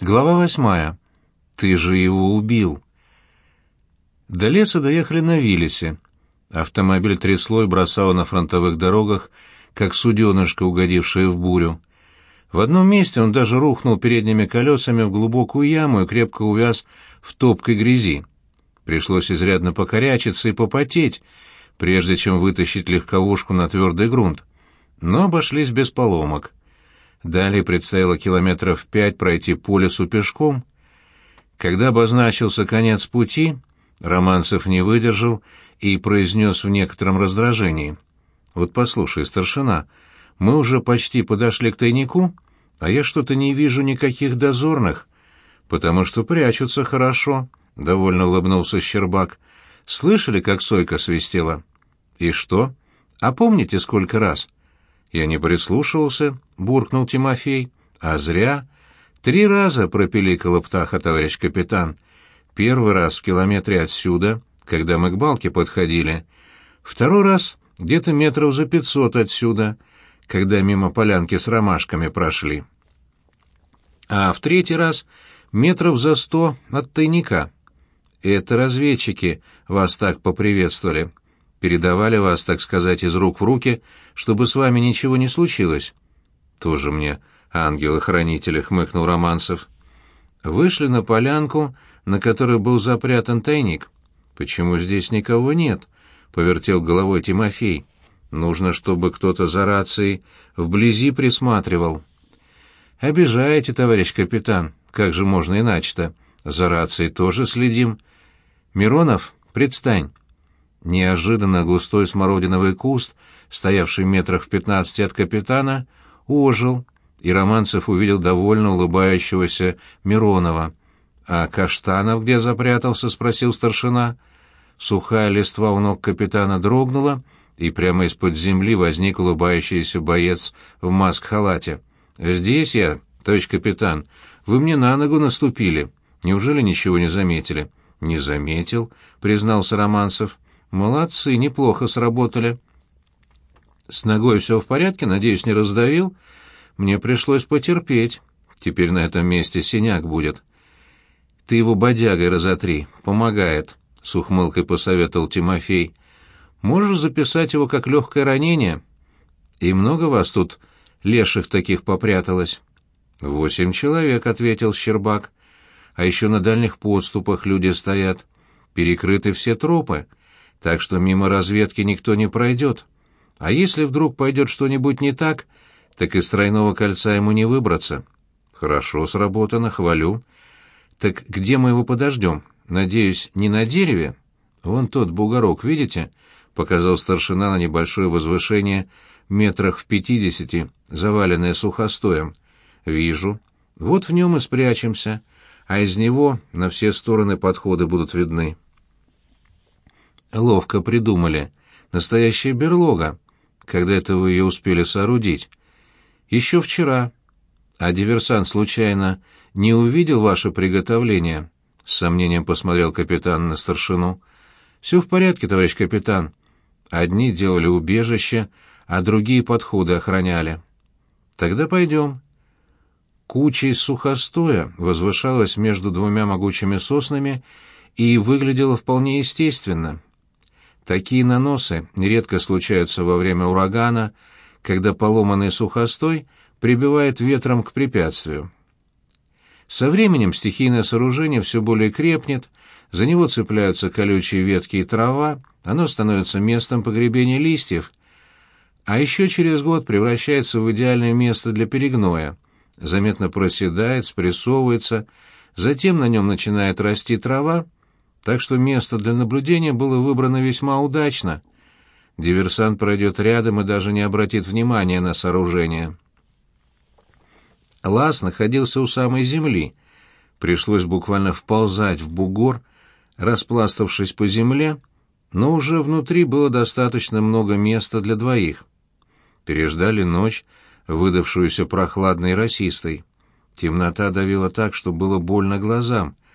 Глава восьмая. Ты же его убил. До леса доехали на Виллисе. Автомобиль трясло и бросало на фронтовых дорогах, как суденышко, угодившее в бурю. В одном месте он даже рухнул передними колесами в глубокую яму и крепко увяз в топкой грязи. Пришлось изрядно покорячиться и попотеть, прежде чем вытащить легковушку на твердый грунт. Но обошлись без поломок. Далее предстояло километров пять пройти по лесу пешком. Когда обозначился конец пути, Романцев не выдержал и произнес в некотором раздражении. «Вот послушай, старшина, мы уже почти подошли к тайнику, а я что-то не вижу никаких дозорных, потому что прячутся хорошо», — довольно улыбнулся Щербак. «Слышали, как сойка свистела?» «И что? А помните, сколько раз?» Я не прислушивался, буркнул Тимофей. А зря. Три раза пропиликала птаха, товарищ капитан. Первый раз в километре отсюда, когда мы к балке подходили. Второй раз где-то метров за пятьсот отсюда, когда мимо полянки с ромашками прошли. А в третий раз метров за сто от тайника. Это разведчики вас так поприветствовали передавали вас, так сказать, из рук в руки, чтобы с вами ничего не случилось. Тоже мне ангелы-хранители, хмыкнул Романцев. Вышли на полянку, на которой был запрятан тайник. Почему здесь никого нет? повертел головой Тимофей. Нужно, чтобы кто-то за рацией вблизи присматривал. Обижаете, товарищ капитан. Как же можно иначе-то? За рацией тоже следим. Миронов, предстань. Неожиданно густой смородиновый куст, стоявший метрах в пятнадцати от капитана, ожил, и Романцев увидел довольно улыбающегося Миронова. «А Каштанов где запрятался?» — спросил старшина. Сухая листва у ног капитана дрогнула, и прямо из-под земли возник улыбающийся боец в маск-халате. «Здесь я, товарищ капитан. Вы мне на ногу наступили. Неужели ничего не заметили?» «Не заметил», — признался Романцев. Молодцы, неплохо сработали. С ногой все в порядке, надеюсь, не раздавил? Мне пришлось потерпеть. Теперь на этом месте синяк будет. Ты его бодягой разотри, помогает, — с ухмылкой посоветовал Тимофей. Можешь записать его как легкое ранение? И много вас тут леших таких попряталось? Восемь человек, — ответил Щербак. А еще на дальних подступах люди стоят. Перекрыты все тропы так что мимо разведки никто не пройдет. А если вдруг пойдет что-нибудь не так, так из тройного кольца ему не выбраться. Хорошо сработано, хвалю. Так где мы его подождем? Надеюсь, не на дереве? Вон тот бугорок, видите? Показал старшина на небольшое возвышение метрах в пятидесяти, заваленное сухостоем. Вижу. Вот в нем и спрячемся, а из него на все стороны подходы будут видны. Ловко придумали. Настоящая берлога. Когда это вы ее успели соорудить? Еще вчера. А диверсант случайно не увидел ваше приготовление? С сомнением посмотрел капитан на старшину. Все в порядке, товарищ капитан. Одни делали убежище, а другие подходы охраняли. Тогда пойдем. Куча сухостоя возвышалась между двумя могучими соснами и выглядела вполне естественно. Такие наносы редко случаются во время урагана, когда поломанный сухостой прибивает ветром к препятствию. Со временем стихийное сооружение все более крепнет, за него цепляются колючие ветки и трава, оно становится местом погребения листьев, а еще через год превращается в идеальное место для перегноя, заметно проседает, спрессовывается, затем на нем начинает расти трава, так что место для наблюдения было выбрано весьма удачно. Диверсант пройдет рядом и даже не обратит внимания на сооружение. Лаз находился у самой земли. Пришлось буквально вползать в бугор, распластавшись по земле, но уже внутри было достаточно много места для двоих. Переждали ночь, выдавшуюся прохладной и росистой. Темнота давила так, что было больно глазам —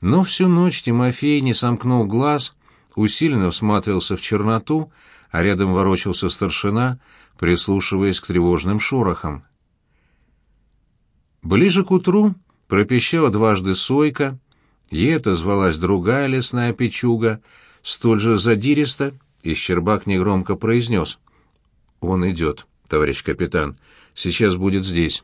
но всю ночь Тимофей не сомкнул глаз, усиленно всматривался в черноту, а рядом ворочался старшина, прислушиваясь к тревожным шорохам. Ближе к утру пропищала дважды сойка, ей звалась другая лесная печуга, столь же задиристо, и Щербак негромко произнес. «Он идет, товарищ капитан. Сейчас будет здесь».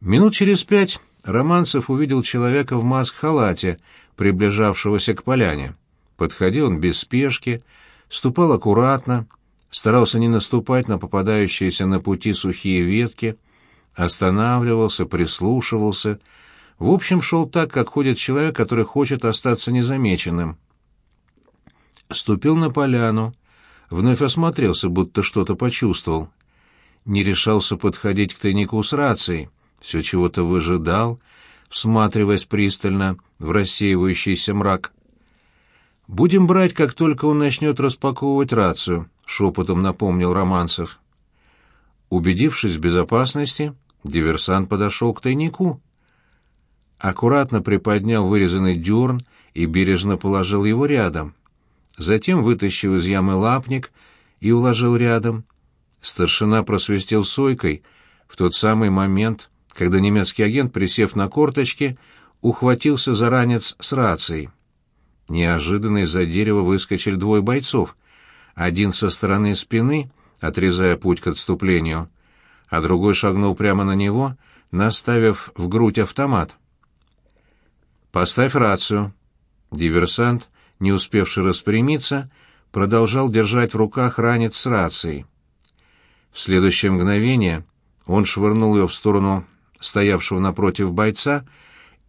Минут через пять Романцев увидел человека в маск-халате, приближавшегося к поляне. Подходил он без спешки, ступал аккуратно, старался не наступать на попадающиеся на пути сухие ветки, останавливался, прислушивался. В общем, шел так, как ходит человек, который хочет остаться незамеченным. Ступил на поляну, вновь осмотрелся, будто что-то почувствовал. Не решался подходить к тайнику с рацией, все чего-то выжидал, всматриваясь пристально в рассеивающийся мрак. «Будем брать, как только он начнет распаковывать рацию», — шепотом напомнил Романцев. Убедившись в безопасности, диверсант подошел к тайнику. Аккуратно приподнял вырезанный дюрн и бережно положил его рядом. Затем вытащил из ямы лапник и уложил рядом. Старшина просвистел сойкой в тот самый момент, когда немецкий агент, присев на корточки, ухватился за ранец с рацией. Неожиданно из-за дерева выскочили двое бойцов. Один со стороны спины, отрезая путь к отступлению, а другой шагнул прямо на него, наставив в грудь автомат. «Поставь рацию». Диверсант, не успевший распрямиться, продолжал держать в руках ранец с рацией. В следующее мгновение он швырнул ее в сторону стоявшего напротив бойца,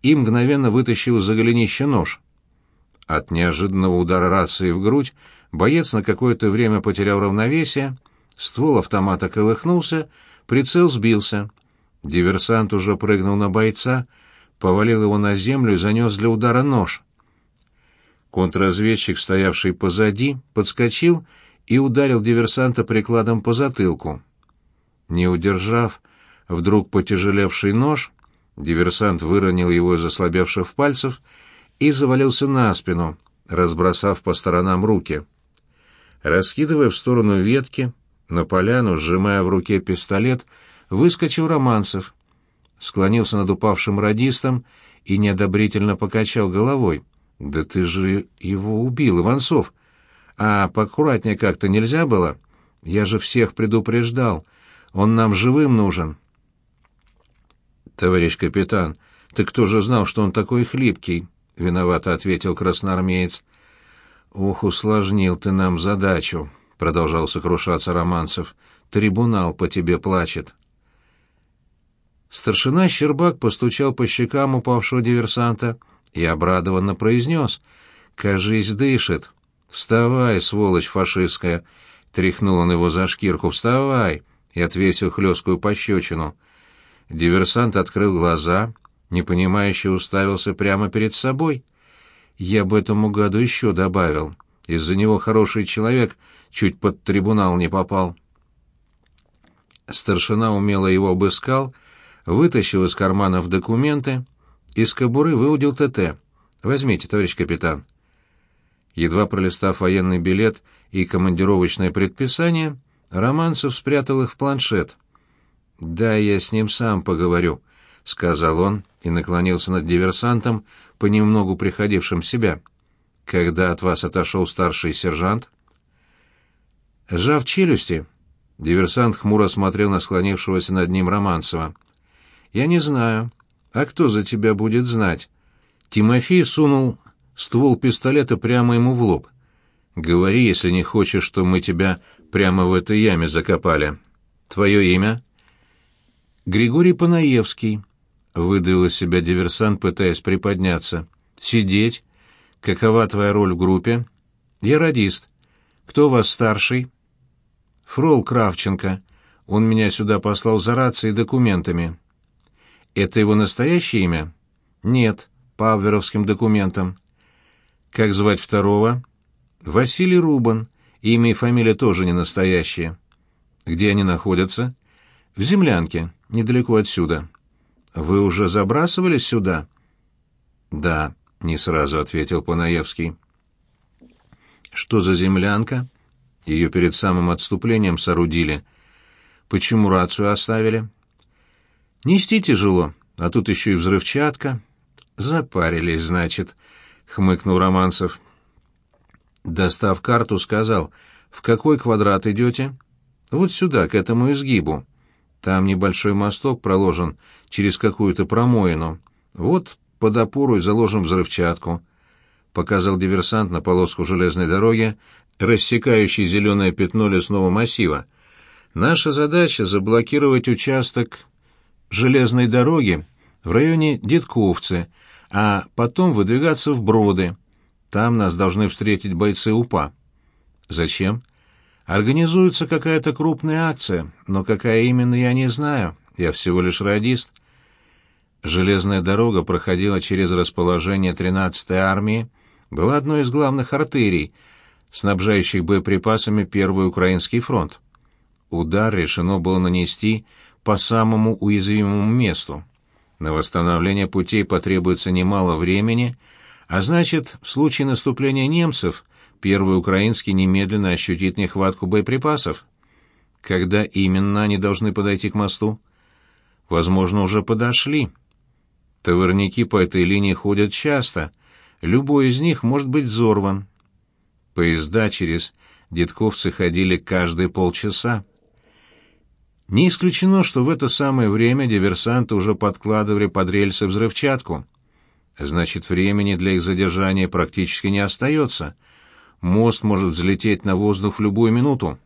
и мгновенно вытащил из-за голенища нож. От неожиданного удара рации в грудь боец на какое-то время потерял равновесие, ствол автомата колыхнулся, прицел сбился. Диверсант уже прыгнул на бойца, повалил его на землю и занес для удара нож. Контрразведчик, стоявший позади, подскочил и ударил диверсанта прикладом по затылку. Не удержав, вдруг потяжелевший нож, диверсант выронил его из ослабевших пальцев и завалился на спину, разбросав по сторонам руки. Раскидывая в сторону ветки, на поляну, сжимая в руке пистолет, выскочил Романцев. Склонился над упавшим радистом и неодобрительно покачал головой. «Да ты же его убил, Иванцов! А поаккуратнее как-то нельзя было? Я же всех предупреждал. Он нам живым нужен» товарищ капитан. Ты кто же знал, что он такой хлипкий?» — виновато ответил красноармеец. «Ох, усложнил ты нам задачу», — продолжал сокрушаться Романцев. «Трибунал по тебе плачет». Старшина Щербак постучал по щекам упавшего диверсанта и обрадованно произнес. «Кажись, дышит. Вставай, сволочь фашистская!» Тряхнул он его за шкирку. «Вставай!» и отвесил хлесткую пощечину. Диверсант открыл глаза, непонимающе уставился прямо перед собой. Я бы этому году еще добавил. Из-за него хороший человек чуть под трибунал не попал. Старшина умело его обыскал, вытащил из карманов документы, из кобуры выудил ТТ. «Возьмите, товарищ капитан». Едва пролистав военный билет и командировочное предписание, Романцев спрятал их в планшет. «Да, я с ним сам поговорю», — сказал он и наклонился над диверсантом, понемногу приходившим в себя. «Когда от вас отошел старший сержант?» Сжав челюсти, диверсант хмуро смотрел на склонившегося над ним Романцева. «Я не знаю. А кто за тебя будет знать?» Тимофей сунул ствол пистолета прямо ему в лоб. «Говори, если не хочешь, что мы тебя прямо в этой яме закопали. Твое имя?» Григорий Панаевский, выдавил из себя диверсант, пытаясь приподняться. Сидеть. Какова твоя роль в группе? Я радист. Кто у вас старший? Фрол Кравченко. Он меня сюда послал за рацией и документами. Это его настоящее имя? Нет, по абверовским документам. Как звать второго? Василий Рубан. Имя и фамилия тоже не настоящие. Где они находятся? В землянке недалеко отсюда. Вы уже забрасывались сюда? Да, не сразу ответил Панаевский. Что за землянка? Ее перед самым отступлением соорудили. Почему рацию оставили? Нести тяжело. а тут еще и взрывчатка. Запарились, значит, хмыкнул Романцев. Достав карту, сказал, в какой квадрат идете? Вот сюда, к этому изгибу. Там небольшой мосток проложен через какую-то промоину. Вот под опору и заложим взрывчатку. Показал диверсант на полоску железной дороги, рассекающей зеленое пятно лесного массива. Наша задача — заблокировать участок железной дороги в районе Дедковцы, а потом выдвигаться в Броды. Там нас должны встретить бойцы УПА. Зачем? Организуется какая-то крупная акция, но какая именно, я не знаю. Я всего лишь радист. Железная дорога проходила через расположение 13-й армии, была одной из главных артерий, снабжающих боеприпасами Первый Украинский фронт удар решено было нанести по самому уязвимому месту. На восстановление путей потребуется немало времени, а значит, в случае наступления немцев Первый Украинский немедленно ощутит нехватку боеприпасов. Когда именно они должны подойти к мосту? Возможно, уже подошли. Товарники по этой линии ходят часто. Любой из них может быть взорван. Поезда через Дедковцы ходили каждые полчаса. Не исключено, что в это самое время диверсанты уже подкладывали под рельсы взрывчатку. Значит, времени для их задержания практически не остается. Мост может взлететь на воздух в любую минуту.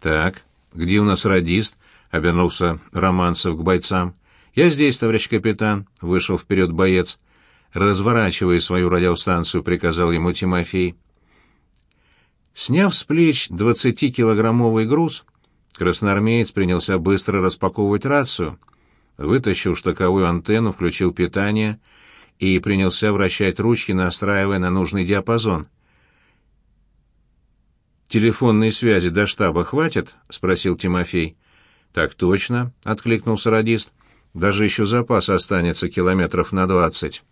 «Так, где у нас радист?» — обернулся Романцев к бойцам. «Я здесь, товарищ капитан», — вышел вперед боец. «Разворачивай свою радиостанцию», — приказал ему Тимофей. Сняв с плеч двадцатикилограммовый груз, Красноармеец принялся быстро распаковывать рацию, вытащил штыковую антенну, включил питание и принялся вращать ручки, настраивая на нужный диапазон. «Телефонной связи до штаба хватит?» — спросил Тимофей. «Так точно», — откликнулся радист. «Даже еще запас останется километров на двадцать».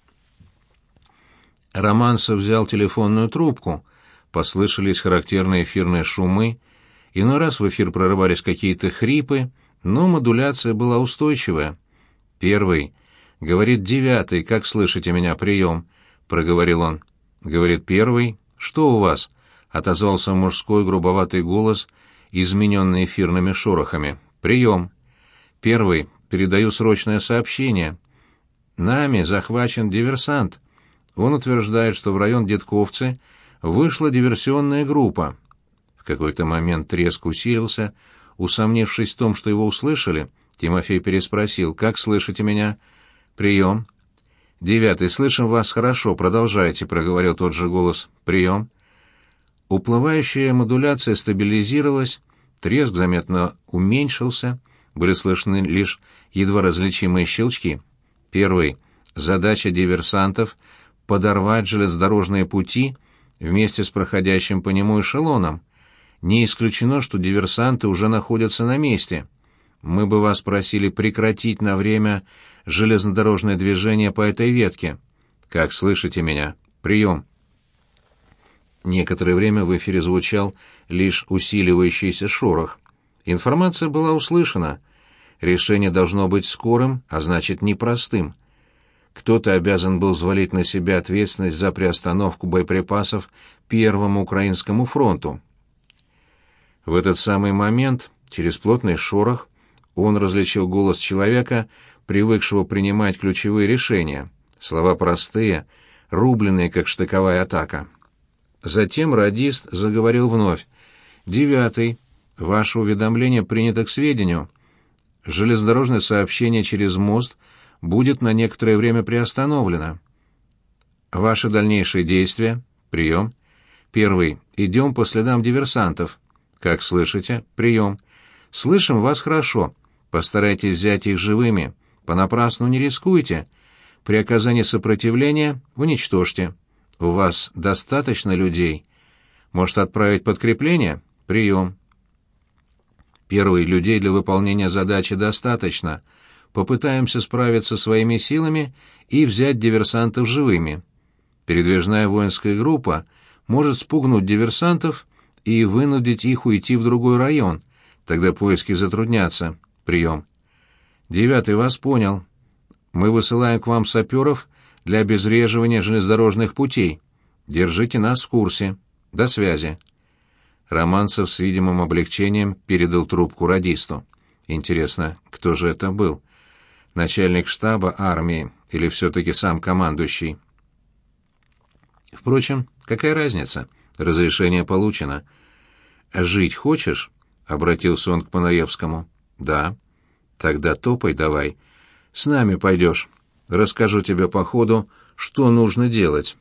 Романцев взял телефонную трубку. Послышались характерные эфирные шумы — Иной раз в эфир прорывались какие-то хрипы, но модуляция была устойчивая. «Первый. Говорит девятый. Как слышите меня? Прием», — проговорил он. Говорит первый. «Что у вас?» — отозвался мужской грубоватый голос, измененный эфирными шорохами. «Прием». «Первый. Передаю срочное сообщение. Нами захвачен диверсант. Он утверждает, что в район Дедковцы вышла диверсионная группа. В какой-то момент треск усилился. Усомнившись в том, что его услышали, Тимофей переспросил, «Как слышите меня?» «Прием». «Девятый, слышим вас хорошо, продолжайте», — проговорил тот же голос. «Прием». Уплывающая модуляция стабилизировалась, треск заметно уменьшился, были слышны лишь едва различимые щелчки. Первый. Задача диверсантов — подорвать железнодорожные пути вместе с проходящим по нему эшелоном — не исключено, что диверсанты уже находятся на месте. Мы бы вас просили прекратить на время железнодорожное движение по этой ветке. Как слышите меня? Прием. Некоторое время в эфире звучал лишь усиливающийся шорох. Информация была услышана. Решение должно быть скорым, а значит непростым. Кто-то обязан был взвалить на себя ответственность за приостановку боеприпасов Первому Украинскому фронту. В этот самый момент, через плотный шорох, он различил голос человека, привыкшего принимать ключевые решения. Слова простые, рубленные, как штыковая атака. Затем радист заговорил вновь. «Девятый. Ваше уведомление принято к сведению. Железнодорожное сообщение через мост будет на некоторое время приостановлено. Ваши дальнейшие действия? Прием. Первый. Идем по следам диверсантов. «Как слышите? Прием. Слышим вас хорошо. Постарайтесь взять их живыми. Понапрасну не рискуйте. При оказании сопротивления уничтожьте. У вас достаточно людей. Может, отправить подкрепление? Прием». Первых людей для выполнения задачи достаточно. Попытаемся справиться своими силами и взять диверсантов живыми. Передвижная воинская группа может спугнуть диверсантов и вынудить их уйти в другой район. Тогда поиски затруднятся. Прием. Девятый вас понял. Мы высылаем к вам саперов для обезвреживания железнодорожных путей. Держите нас в курсе. До связи». Романцев с видимым облегчением передал трубку радисту. Интересно, кто же это был? Начальник штаба армии или все-таки сам командующий? Впрочем, какая разница? Разрешение получено. «Жить хочешь?» — обратился он к Панаевскому. «Да». «Тогда топай давай. С нами пойдешь. Расскажу тебе по ходу, что нужно делать».